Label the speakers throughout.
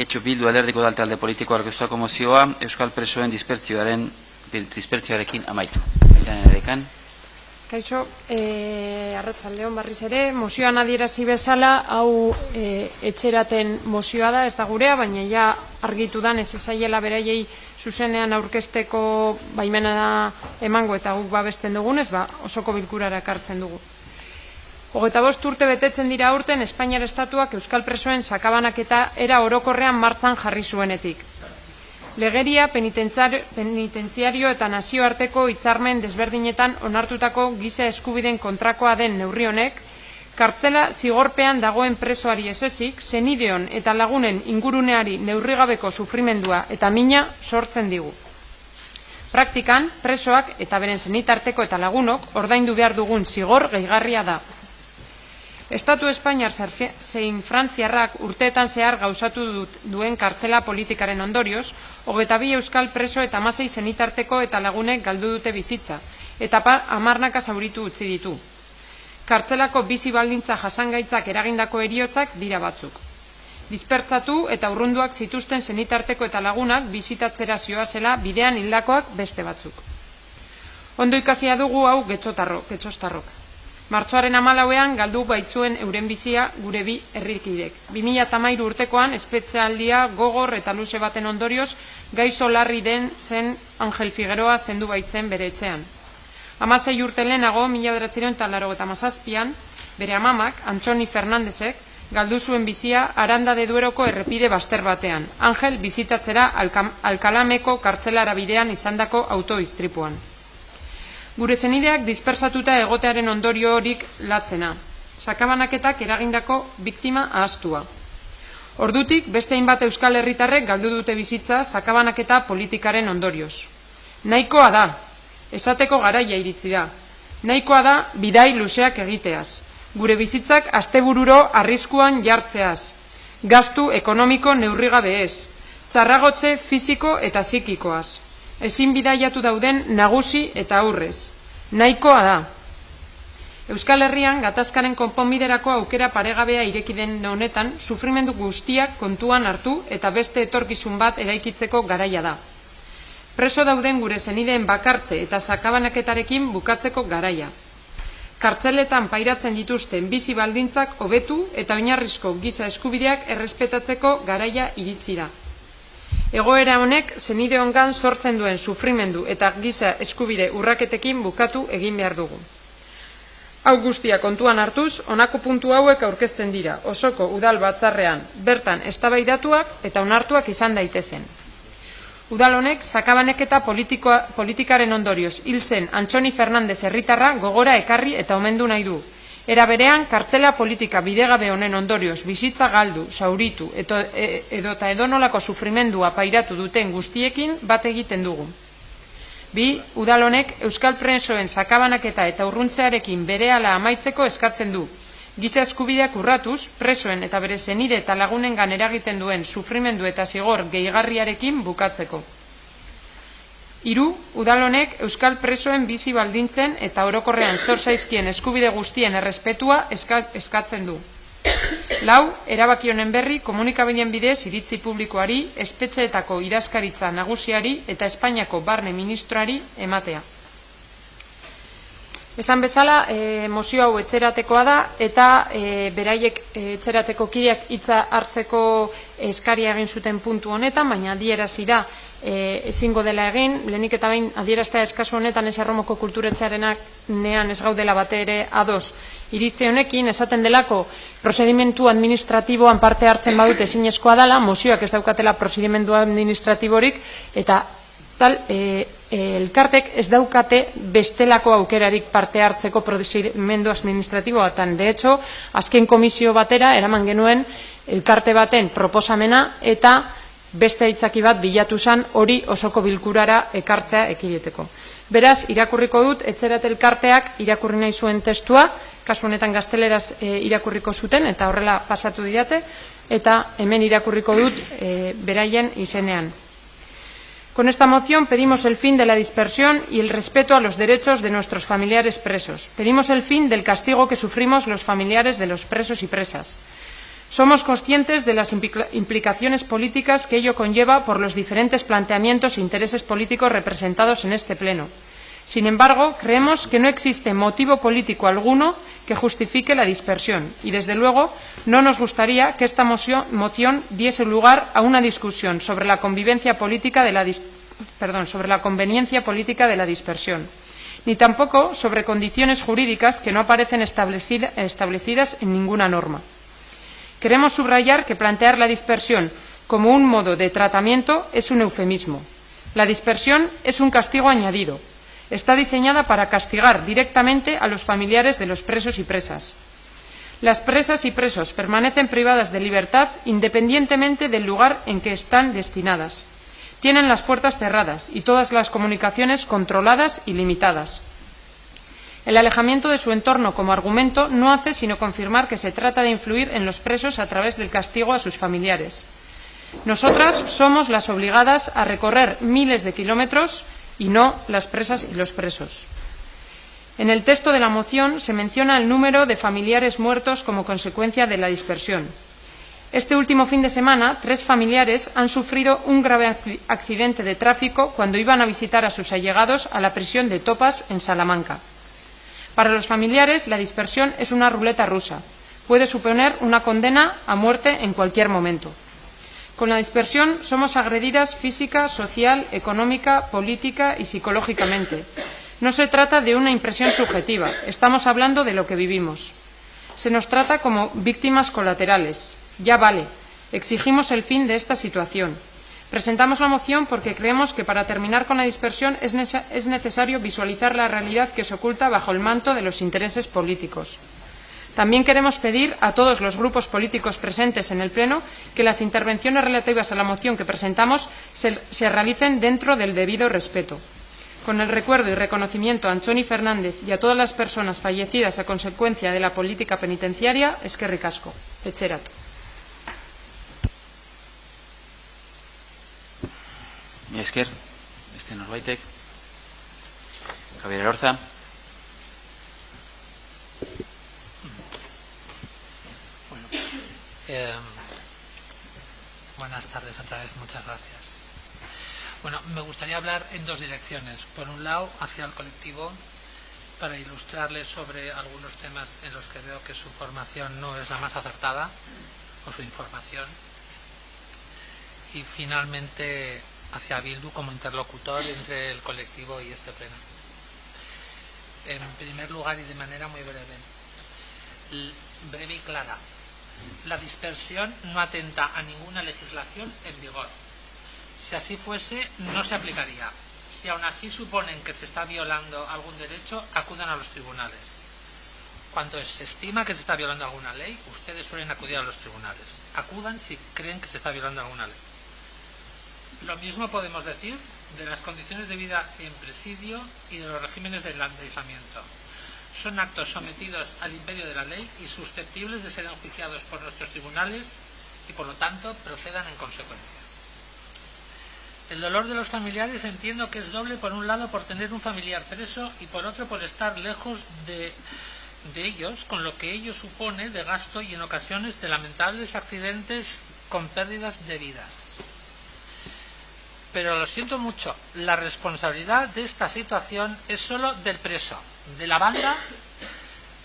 Speaker 1: Ketxo Bildu alerdiko dal talde politiko arkeztuako mozioa Euskal Presoen dispertzioaren dispertzioarekin amaitu. Aitan erekan.
Speaker 2: Kaixo, e, arratzaldeon barriz ere, mozioan adierazi bezala, hau e, etxeraten mozioa da, ez da gurea, baina ja argitu dan ez ezaiela beraiei zuzenean aurkesteko baimena emango eta guk babesten dugunez, ba, osoko bilkurara kartzen dugu. Hogeta bost urte betetzen dira urten Espainiar Estatuak Euskal Presoen sakabanak eta era orokorrean martzan jarri zuenetik. Legeria penitentziario eta nazioarteko hitzarmen desberdinetan onartutako giza eskubiden kontrakoa den neurri honek, kartzela zigorpean dagoen presoari esesik, zenideon eta lagunen inguruneari neurrigabeko sufrimendua eta mina sortzen digu. Praktikan, presoak eta beren zenitarteko eta lagunok ordaindu behar dugun zigor gehigarria da. Estatu Espainiar zein Frantziarrak urteetan zehar gauzatu duen kartzela politikaren ondorioz, hogeta bi euskal preso eta masei zenitarteko eta lagunek galdu dute bizitza, eta amarnaka zauritu utzi ditu. Kartzelako bizi baldintza jasangaitzak eragindako eriotzak dira batzuk. Dispertzatu eta urrunduak zituzten zenitarteko eta lagunak bizitatzera zioazela bidean hildakoak beste batzuk. Ondo ikasia dugu hau getxotarro, getxostarrok. Martxoaren amalauean galdu baitzuen euren bizia gure bi herrikidek. 2008 urtekoan espezialdia gogor eta luze baten ondorioz gaizo larri den zen Angel Figueroa zendu baitzen bere etxean. Amasei urte lehenago, mila beratzerion eta laro eta mazazpian, bere amamak, Antxoni Fernandezek, galdu zuen bizia aranda de dueroko errepide baster batean. Angel bizitatzera alkalameko kartzelara bidean izandako autoiztripuan gure zenideak dispersatuta egotearen ondorio horik latzena. Sakabanaketak eragindako biktima ahaztua. Ordutik, beste hainbat euskal herritarrek galdu dute bizitza sakabanaketa politikaren ondorioz. Nahikoa da, esateko garaia iritzi da. Nahikoa da, bidai luzeak egiteaz. Gure bizitzak astebururo arriskuan jartzeaz. Gastu ekonomiko neurrigabe ez. Txarragotze fisiko eta psikikoaz ezin bidaiatu dauden nagusi eta aurrez. Nahikoa da. Euskal Herrian gatazkaren konponbiderako aukera paregabea ireki den honetan sufrimendu guztiak kontuan hartu eta beste etorkizun bat eraikitzeko garaia da. Preso dauden gure zenideen bakartze eta sakabanaketarekin bukatzeko garaia. Kartzeletan pairatzen dituzten bizi baldintzak hobetu eta oinarrizko giza eskubideak errespetatzeko garaia iritsi da. Egoera honek zenide sortzen duen sufrimendu eta giza eskubide urraketekin bukatu egin behar dugu. Hau guztia kontuan hartuz, honako puntu hauek aurkezten dira, osoko udal batzarrean, bertan eztabaidatuak eta onartuak izan daitezen. Udal honek sakabanek eta politikaren ondorioz hil zen Antxoni Fernandez herritarra gogora ekarri eta omendu nahi du, Era berean, kartzela politika bidegabe honen ondorioz bizitza galdu, sauritu eto, e, edota edonolako sufrimendua pairatu duten guztiekin bat egiten dugu. Bi, udalonek Euskal Prensoen sakabanaketa eta urruntzearekin berehala amaitzeko eskatzen du. Giza eskubideak urratuz, presoen eta bere zenide eta lagunen eragiten duen sufrimendu eta zigor gehigarriarekin bukatzeko. Hiru, udalonek euskal presoen bizi baldintzen eta orokorrean zor zaizkien eskubide guztien errespetua eskatzen du. Lau, erabaki honen berri komunikabideen bidez iritzi publikoari, espetxeetako idazkaritza nagusiari eta Espainiako barne ministroari ematea. Esan bezala, e, mozio hau etxeratekoa da eta e, beraiek e, etxerateko kideak hitza hartzeko eskaria egin zuten puntu honetan, baina adierazi da e, ezingo dela egin, lehenik eta bain adieraztea eskazu honetan ez erromoko kulturetzearenak nean ez gaudela bate ere ados. Iritze honekin, esaten delako prozedimentu administratiboan parte hartzen badute ezinezkoa dela, mozioak ez daukatela prozedimentu administratiborik, eta tal, e, elkartek ez daukate bestelako aukerarik parte hartzeko prozedimentu administratiboa. Tan, de hecho, azken komisio batera, eraman genuen, elkarte baten proposamena, eta beste aitzaki bat bilatu zan hori osoko bilkurara ekartzea ekideteko. Beraz, irakurriko dut, etzerat elkarteak irakurri nahi zuen testua, kasu honetan gazteleraz e, irakurriko zuten, eta horrela pasatu didate, eta hemen irakurriko dut e, beraien izenean. Con esta moción pedimos el fin de la dispersión y el respeto a los derechos de nuestros familiares presos. Pedimos el fin del castigo que sufrimos los familiares de los presos y presas. Somos conscientes de las implicaciones políticas que ello conlleva por los diferentes planteamientos e intereses políticos representados en este Pleno. Sin embargo, creemos que no existe motivo político alguno que justifique la dispersión y, desde luego, no nos gustaría que esta moción, diese lugar a una discusión sobre la conveniencia política de la dispersión, ni tampoco sobre condiciones jurídicas que no aparecen establecidas en ninguna norma. Queremos subrayar que plantear la dispersión como un modo de tratamiento es un eufemismo. La dispersión es un castigo añadido. Está diseñada para castigar directamente a los familiares de los presos y presas. Las presas y presos permanecen privadas de libertad independientemente del lugar en que están destinadas. Tienen las puertas cerradas y todas las comunicaciones controladas y limitadas. El alejamiento de su entorno como argumento no hace sino confirmar que se trata de influir en los presos a través del castigo a sus familiares. Nosotras somos las obligadas a recorrer miles de kilómetros y no las presas y los presos. En el texto de la moción se menciona el número de familiares muertos como consecuencia de la dispersión. Este último fin de semana, tres familiares han sufrido un grave accidente de tráfico cuando iban a visitar a sus allegados a la prisión de Topas, en Salamanca. Para los familiares, la dispersión es una ruleta rusa. Puede suponer una condena a muerte en cualquier momento. Con la dispersión somos agredidas física, social, económica, política y psicológicamente. No se trata de una impresión subjetiva, estamos hablando de lo que vivimos. Se nos trata como víctimas colaterales. Ya vale, exigimos el fin de esta situación. Presentamos la moción porque creemos que para terminar con la dispersión es, necesario visualizar la realidad que se oculta bajo el manto de los intereses políticos. También queremos pedir a todos los grupos políticos presentes en el Pleno que las intervenciones relativas a la moción que presentamos se, realicen dentro del debido respeto. Con el recuerdo y reconocimiento a Anchoni Fernández y a todas las personas fallecidas a consecuencia de la política penitenciaria, es que ricasco.
Speaker 1: Esker, este. Javier
Speaker 3: eh, buenas tardes otra vez, muchas gracias. Bueno, me gustaría hablar en dos direcciones. Por un lado, hacia el colectivo, para ilustrarles sobre algunos temas en los que veo que su formación no es la más acertada, o su información. Y finalmente, hacia Bildu como interlocutor entre el colectivo y este pleno. En primer lugar y de manera muy breve, breve y clara, la dispersión no atenta a ninguna legislación en vigor. Si así fuese, no se aplicaría. Si aún así suponen que se está violando algún derecho, acudan a los tribunales. Cuando se estima que se está violando alguna ley, ustedes suelen acudir a los tribunales. Acudan si creen que se está violando alguna ley. Lo mismo podemos decir de las condiciones de vida en presidio y de los regímenes de aislamiento. Son actos sometidos al imperio de la ley y susceptibles de ser enjuiciados por nuestros tribunales y por lo tanto procedan en consecuencia. El dolor de los familiares entiendo que es doble por un lado por tener un familiar preso y por otro por estar lejos de, de ellos, con lo que ello supone de gasto y en ocasiones de lamentables accidentes con pérdidas de vidas. Pero lo siento mucho, la responsabilidad de esta situación es solo del preso, de la banda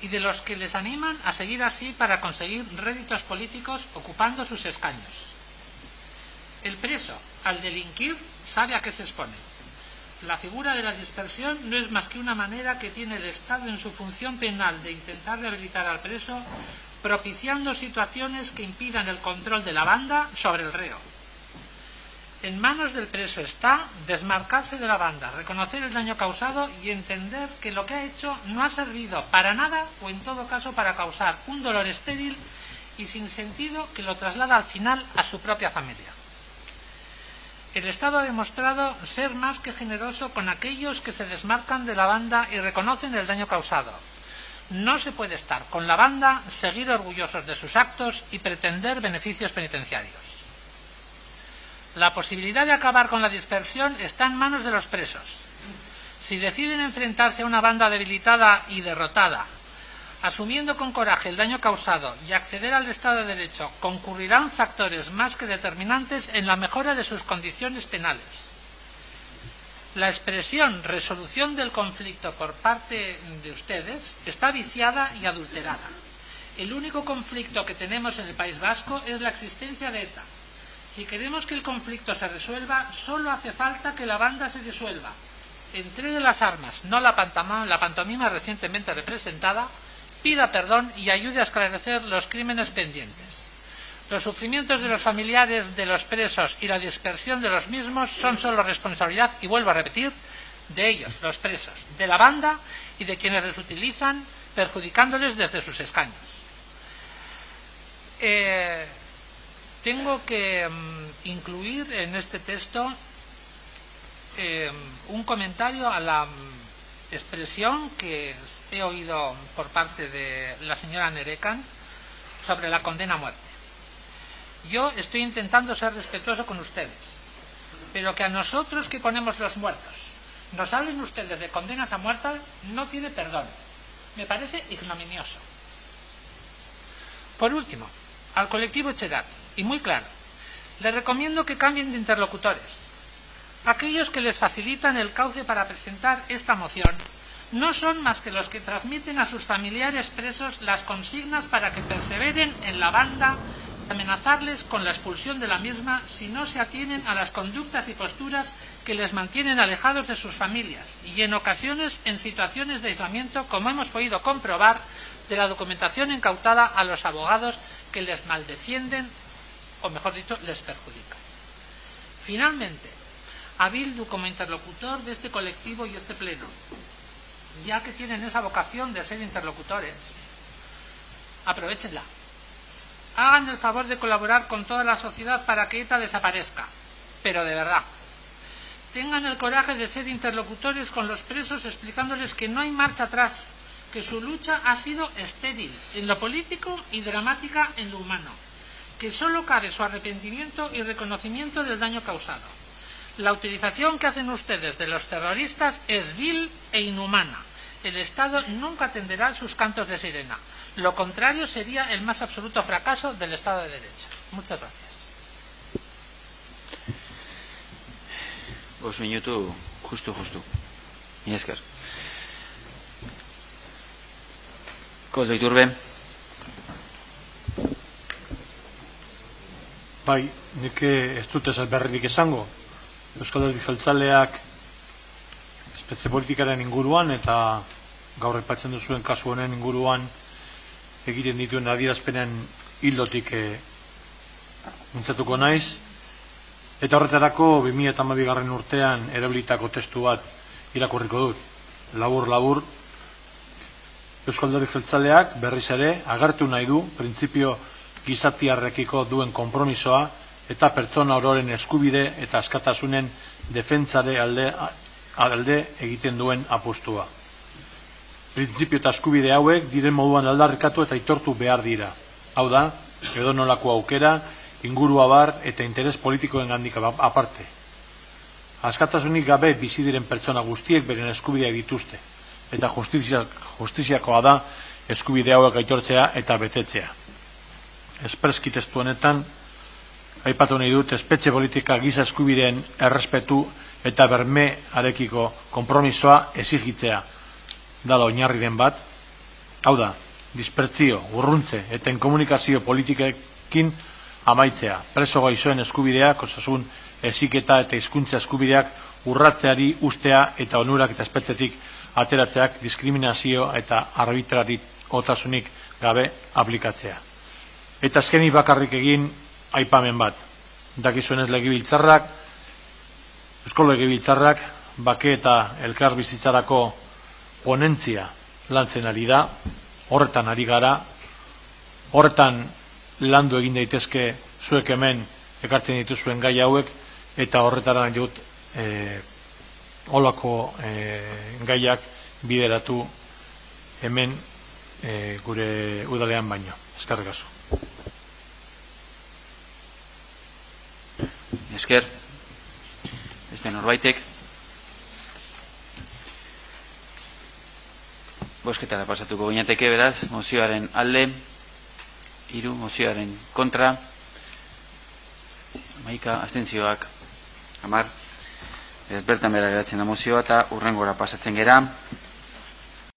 Speaker 3: y de los que les animan a seguir así para conseguir réditos políticos ocupando sus escaños. El preso, al delinquir, sabe a qué se expone. La figura de la dispersión no es más que una manera que tiene el Estado en su función penal de intentar rehabilitar al preso, propiciando situaciones que impidan el control de la banda sobre el reo en manos del preso está desmarcarse de la banda, reconocer el daño causado y entender que lo que ha hecho no ha servido para nada o en todo caso para causar un dolor estéril y sin sentido que lo traslada al final a su propia familia. El Estado ha demostrado ser más que generoso con aquellos que se desmarcan de la banda y reconocen el daño causado. No se puede estar con la banda, seguir orgullosos de sus actos y pretender beneficios penitenciarios. La posibilidad de acabar con la dispersión está en manos de los presos. Si deciden enfrentarse a una banda debilitada y derrotada, asumiendo con coraje el daño causado y acceder al Estado de Derecho, concurrirán factores más que determinantes en la mejora de sus condiciones penales. La expresión resolución del conflicto por parte de ustedes está viciada y adulterada. El único conflicto que tenemos en el País Vasco es la existencia de ETA. Si queremos que el conflicto se resuelva, solo hace falta que la banda se disuelva, entregue las armas, no la, la pantomima recientemente representada, pida perdón y ayude a esclarecer los crímenes pendientes. Los sufrimientos de los familiares de los presos y la dispersión de los mismos son solo responsabilidad, y vuelvo a repetir, de ellos, los presos, de la banda y de quienes les utilizan, perjudicándoles desde sus escaños. Eh, tengo que mm, incluir en este texto eh, un comentario a la expresión que he oído por parte de la señora Nerekan sobre la condena a muerte. Yo estoy intentando ser respetuoso con ustedes, pero que a nosotros que ponemos los muertos nos hablen ustedes de condenas a muerte no tiene perdón. Me parece ignominioso. Por último, al colectivo Echedat, y muy claro, les recomiendo que cambien de interlocutores. Aquellos que les facilitan el cauce para presentar esta moción no son más que los que transmiten a sus familiares presos las consignas para que perseveren en la banda y amenazarles con la expulsión de la misma si no se atienen a las conductas y posturas que les mantienen alejados de sus familias y en ocasiones en situaciones de aislamiento, como hemos podido comprobar de la documentación incautada a los abogados que les maldefienden o mejor dicho les perjudican. Finalmente, a Bildu como interlocutor de este colectivo y este pleno, ya que tienen esa vocación de ser interlocutores, aprovechenla. Hagan el favor de colaborar con toda la sociedad para que ETA desaparezca, pero de verdad. Tengan el coraje de ser interlocutores con los presos explicándoles que no hay marcha atrás, que su lucha ha sido estéril en lo político y dramática en lo humano, que solo cabe su arrepentimiento y reconocimiento del daño causado la utilización que hacen ustedes de los terroristas es vil e inhumana. El Estado nunca atenderá sus cantos de sirena. Lo contrario sería el más absoluto fracaso del Estado de Derecho. Muchas gracias.
Speaker 1: Os minutu justo, justo. Mi.
Speaker 4: Bai, nik ez dut ez berririk esango, Euskal Herri Jeltzaleak espezie politikaren inguruan eta gaur epatzen duzuen kasu honen inguruan egiten dituen adierazpenen hildotik e, mintzatuko naiz. Eta horretarako 2008 garren urtean erabilitako testu bat irakurriko dut. Labur, labur, Euskal Herri Jeltzaleak berriz ere agertu nahi du printzipio gizatiarrekiko duen konpromisoa eta pertsona ororen eskubide eta askatasunen defentzare alde, alde egiten duen apustua. Printzipio eta eskubide hauek diren moduan aldarrikatu eta itortu behar dira. Hau da, edo nolako aukera, inguru abar eta interes politikoen gandik aparte. Askatasunik gabe bizi diren pertsona guztiek beren eskubidea dituzte, eta justizia, justiziakoa da eskubide hauek aitortzea eta betetzea. Espreski testu honetan, aipatu nahi dut espetxe politika giza eskubideen errespetu eta berme arekiko konpromisoa ezigitzea dala oinarri den bat, hau da, dispertzio, urruntze eta komunikazio politikekin amaitzea, preso gaizoen eskubideak, osasun eziketa eta hizkuntza eskubideak urratzeari ustea eta onurak eta espetzetik ateratzeak diskriminazio eta arbitrarit otasunik gabe aplikatzea. Eta azkeni bakarrik egin aipamen bat. Dakizuen ez legibiltzarrak, eusko legibiltzarrak, bake eta elkar bizitzarako ponentzia lantzen ari da, horretan ari gara, horretan landu egin daitezke zuek hemen ekartzen dituzuen gai hauek, eta horretara jut e, olako e, gaiak bideratu hemen e, gure udalean baino. Eskarrik asko.
Speaker 1: Esker. Beste norbaitek. Bosketara pasatuko gineateke beraz, mozioaren alde, hiru mozioaren kontra, maika astentzioak, amar, ez bertan bera geratzen da mozioa eta urrengora pasatzen gera.